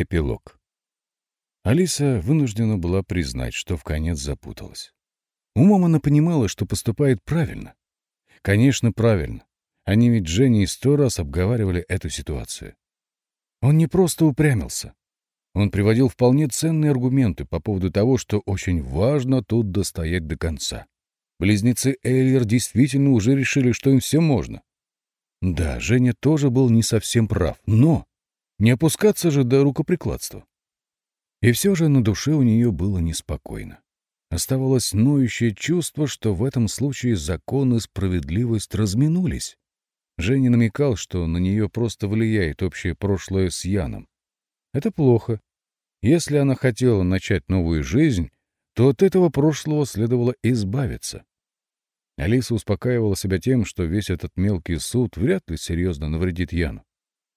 Эпилог. Алиса вынуждена была признать, что в конец запуталась. Умом она понимала, что поступает правильно. Конечно, правильно. Они ведь с Женей сто раз обговаривали эту ситуацию. Он не просто упрямился. Он приводил вполне ценные аргументы по поводу того, что очень важно тут достоять до конца. Близнецы Эйлер действительно уже решили, что им все можно. Да, Женя тоже был не совсем прав, но не опускаться же до рукоприкладства. И все же на душе у нее было неспокойно. Оставалось ноющее чувство, что в этом случае закон и справедливость разминулись. Женя намекал, что на нее просто влияет общее прошлое с Яном. Это плохо. Если она хотела начать новую жизнь, то от этого прошлого следовало избавиться. Алиса успокаивала себя тем, что весь этот мелкий суд вряд ли серьезно навредит Яну.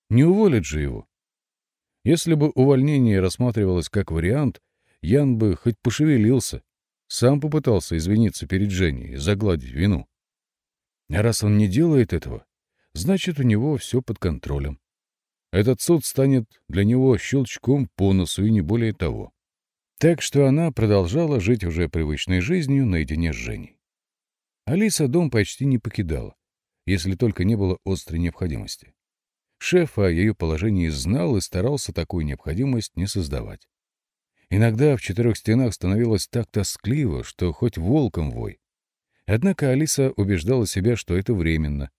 Не уволят же его. Если бы увольнение рассматривалось как вариант, Ян бы хоть пошевелился, сам попытался извиниться перед Женей, загладить вину. А раз он не делает этого, значит, у него все под контролем. Этот суд станет для него щелчком по носу и не более того. Так что она продолжала жить уже привычной жизнью наедине с Женей. Алиса дом почти не покидала, если только не было острой необходимости. Шеф о ее положении знал и старался такую необходимость не создавать. Иногда в четырех стенах становилось так тоскливо, что хоть волком вой. Однако Алиса убеждала себя, что это временно.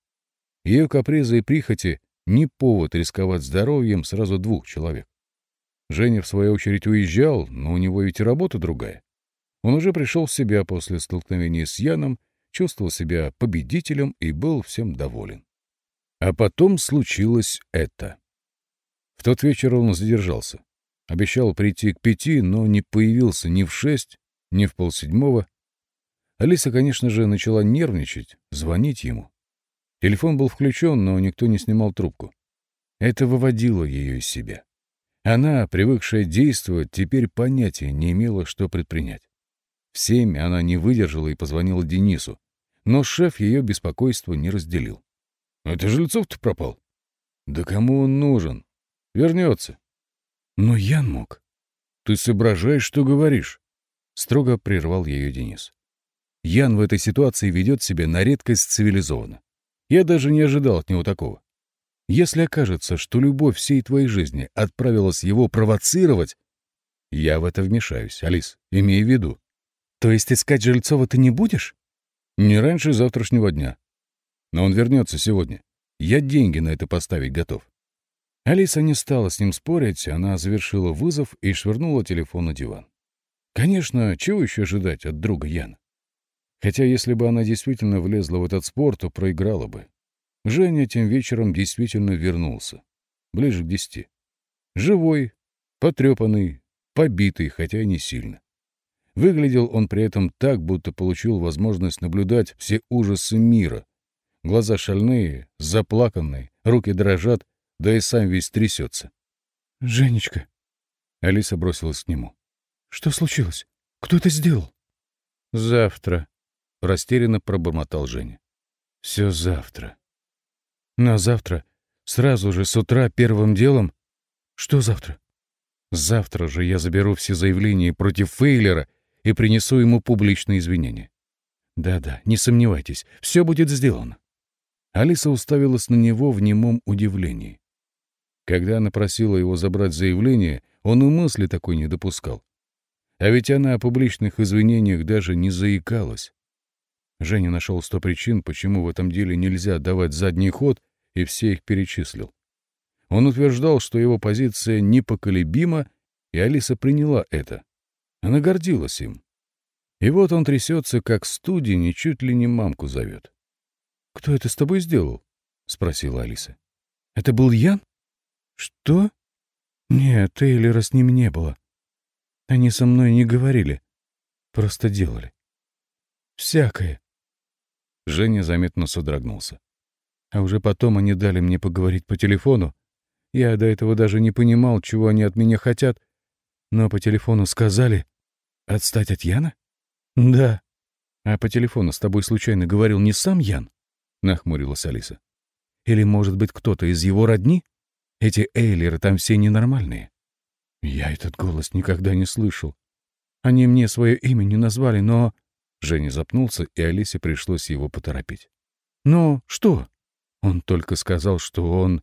Ее капризы и прихоти — не повод рисковать здоровьем сразу двух человек. Женя, в свою очередь, уезжал, но у него ведь и работа другая. Он уже пришел в себя после столкновения с Яном, чувствовал себя победителем и был всем доволен. А потом случилось это. В тот вечер он задержался. Обещал прийти к пяти, но не появился ни в шесть, ни в полседьмого. Алиса, конечно же, начала нервничать, звонить ему. Телефон был включен, но никто не снимал трубку. Это выводило ее из себя. Она, привыкшая действовать, теперь понятия не имела, что предпринять. В семь она не выдержала и позвонила Денису, но шеф ее беспокойство не разделил. Это Жильцов-то пропал. Да кому он нужен? Вернется. Но Ян мог. Ты соображаешь, что говоришь? Строго прервал ее Денис. Ян в этой ситуации ведет себя на редкость цивилизованно. Я даже не ожидал от него такого. Если окажется, что любовь всей твоей жизни отправилась его провоцировать, я в это вмешаюсь, Алис, имей в виду. То есть искать Жильцова ты не будешь? Не раньше завтрашнего дня. Но он вернется сегодня. Я деньги на это поставить готов. Алиса не стала с ним спорить, она завершила вызов и швырнула телефон на диван. Конечно, чего еще ожидать от друга Яна? Хотя если бы она действительно влезла в этот спор, то проиграла бы. Женя тем вечером действительно вернулся. Ближе к десяти. Живой, потрепанный, побитый, хотя и не сильно. Выглядел он при этом так, будто получил возможность наблюдать все ужасы мира, Глаза шальные, заплаканные, руки дрожат, да и сам весь трясется. — Женечка. Алиса бросилась к нему. — Что случилось? Кто это сделал? — Завтра. Растерянно пробормотал Женя. — Все завтра. На завтра, сразу же с утра первым делом... Что завтра? Завтра же я заберу все заявления против Фейлера и принесу ему публичные извинения. Да-да, не сомневайтесь, все будет сделано. Алиса уставилась на него в немом удивлении. Когда она просила его забрать заявление, он и мысли такой не допускал. А ведь она о публичных извинениях даже не заикалась. Женя нашел сто причин, почему в этом деле нельзя давать задний ход, и все их перечислил. Он утверждал, что его позиция непоколебима, и Алиса приняла это. Она гордилась им. И вот он трясется, как студень, и чуть ли не мамку зовет. «Кто это с тобой сделал?» — спросила Алиса. «Это был Ян?» «Что?» «Нет, Тейлера с ним не было. Они со мной не говорили. Просто делали. Всякое». Женя заметно содрогнулся. А уже потом они дали мне поговорить по телефону. Я до этого даже не понимал, чего они от меня хотят. Но по телефону сказали... Отстать от Яна? Да. А по телефону с тобой случайно говорил не сам Ян? Нахмурилась Алиса. Или, может быть, кто-то из его родни? Эти Эйлеры там все ненормальные. Я этот голос никогда не слышал. Они мне свое имя не назвали, но... Женя запнулся, и Алисе пришлось его поторопить. «Но что?» Он только сказал, что он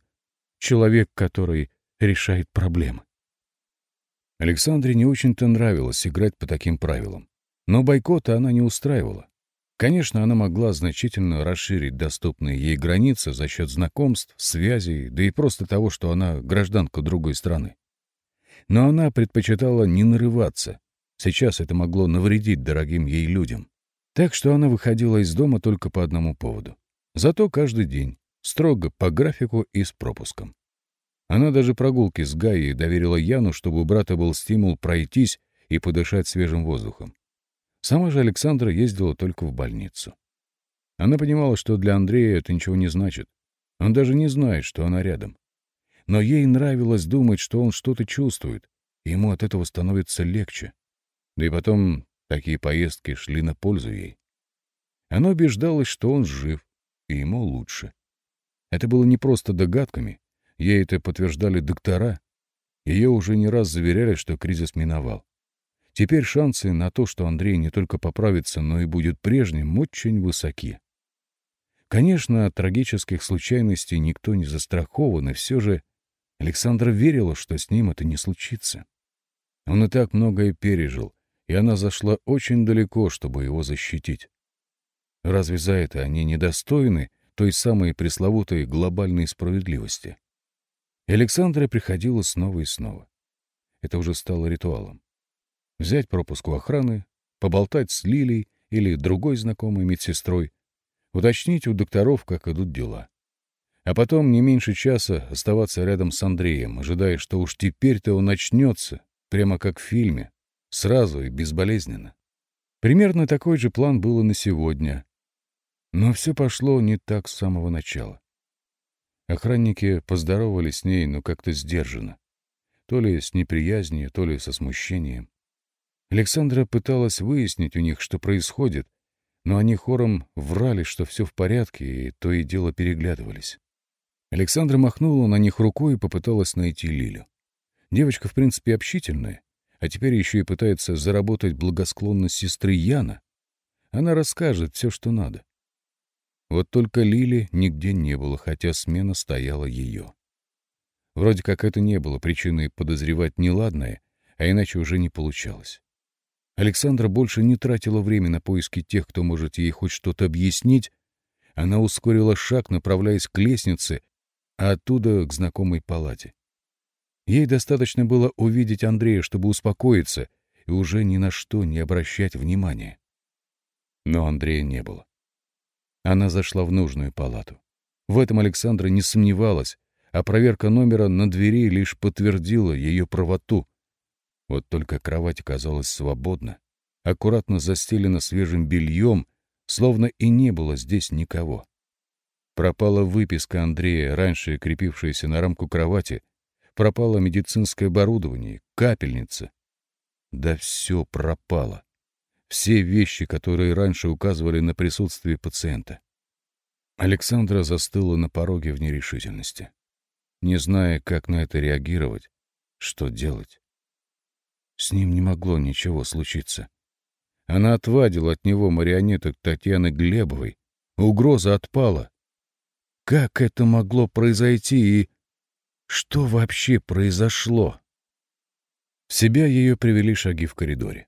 человек, который решает проблемы. Александре не очень-то нравилось играть по таким правилам. Но бойкота она не устраивала. Конечно, она могла значительно расширить доступные ей границы за счет знакомств, связей, да и просто того, что она гражданка другой страны. Но она предпочитала не нарываться. Сейчас это могло навредить дорогим ей людям. Так что она выходила из дома только по одному поводу. Зато каждый день, строго по графику и с пропуском. Она даже прогулки с Гаей доверила Яну, чтобы у брата был стимул пройтись и подышать свежим воздухом. Сама же Александра ездила только в больницу. Она понимала, что для Андрея это ничего не значит. Он даже не знает, что она рядом. Но ей нравилось думать, что он что-то чувствует, и ему от этого становится легче. Да и потом такие поездки шли на пользу ей. Она убеждалась, что он жив, и ему лучше. Это было не просто догадками, Ей это подтверждали доктора. Ее уже не раз заверяли, что кризис миновал. Теперь шансы на то, что Андрей не только поправится, но и будет прежним, очень высоки. Конечно, от трагических случайностей никто не застрахован, и все же Александра верила, что с ним это не случится. Он и так многое пережил, и она зашла очень далеко, чтобы его защитить. Разве за это они недостойны той самой пресловутой глобальной справедливости? И Александра приходила снова и снова. Это уже стало ритуалом. Взять пропуск у охраны, поболтать с Лилей или другой знакомой медсестрой, уточнить у докторов, как идут дела. А потом не меньше часа оставаться рядом с Андреем, ожидая, что уж теперь-то он начнется, прямо как в фильме, сразу и безболезненно. Примерно такой же план был и на сегодня. Но все пошло не так с самого начала. Охранники поздоровались с ней, но как-то сдержанно. То ли с неприязнью, то ли со смущением. Александра пыталась выяснить у них, что происходит, но они хором врали, что все в порядке, и то и дело переглядывались. Александра махнула на них рукой и попыталась найти Лилю. Девочка, в принципе, общительная, а теперь еще и пытается заработать благосклонность сестры Яна. Она расскажет все, что надо. Вот только Лили нигде не было, хотя смена стояла ее. Вроде как это не было причиной подозревать неладное, а иначе уже не получалось. Александра больше не тратила время на поиски тех, кто может ей хоть что-то объяснить. Она ускорила шаг, направляясь к лестнице, а оттуда к знакомой палате. Ей достаточно было увидеть Андрея, чтобы успокоиться и уже ни на что не обращать внимания. Но Андрея не было. Она зашла в нужную палату. В этом Александра не сомневалась, а проверка номера на двери лишь подтвердила ее правоту. Вот только кровать оказалась свободна, аккуратно застелена свежим бельем, словно и не было здесь никого. Пропала выписка Андрея, раньше крепившаяся на рамку кровати, пропало медицинское оборудование, капельница. Да все пропало все вещи, которые раньше указывали на присутствие пациента. Александра застыла на пороге в нерешительности, не зная, как на это реагировать, что делать. С ним не могло ничего случиться. Она отвадила от него марионеток Татьяны Глебовой. Угроза отпала. Как это могло произойти и что вообще произошло? В себя ее привели шаги в коридоре.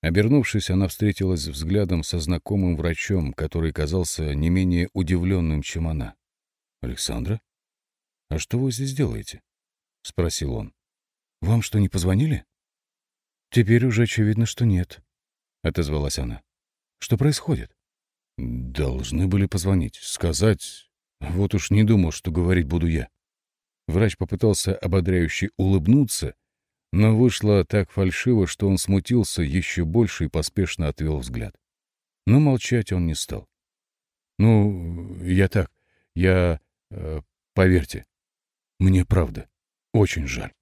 Обернувшись, она встретилась взглядом со знакомым врачом, который казался не менее удивленным, чем она. «Александра? А что вы здесь делаете?» — спросил он. «Вам что, не позвонили?» «Теперь уже очевидно, что нет», — отозвалась она. «Что происходит?» «Должны были позвонить, сказать. Вот уж не думал, что говорить буду я». Врач попытался ободряюще улыбнуться, но вышло так фальшиво, что он смутился еще больше и поспешно отвел взгляд. Но молчать он не стал. «Ну, я так, я... Э, поверьте, мне правда очень жаль».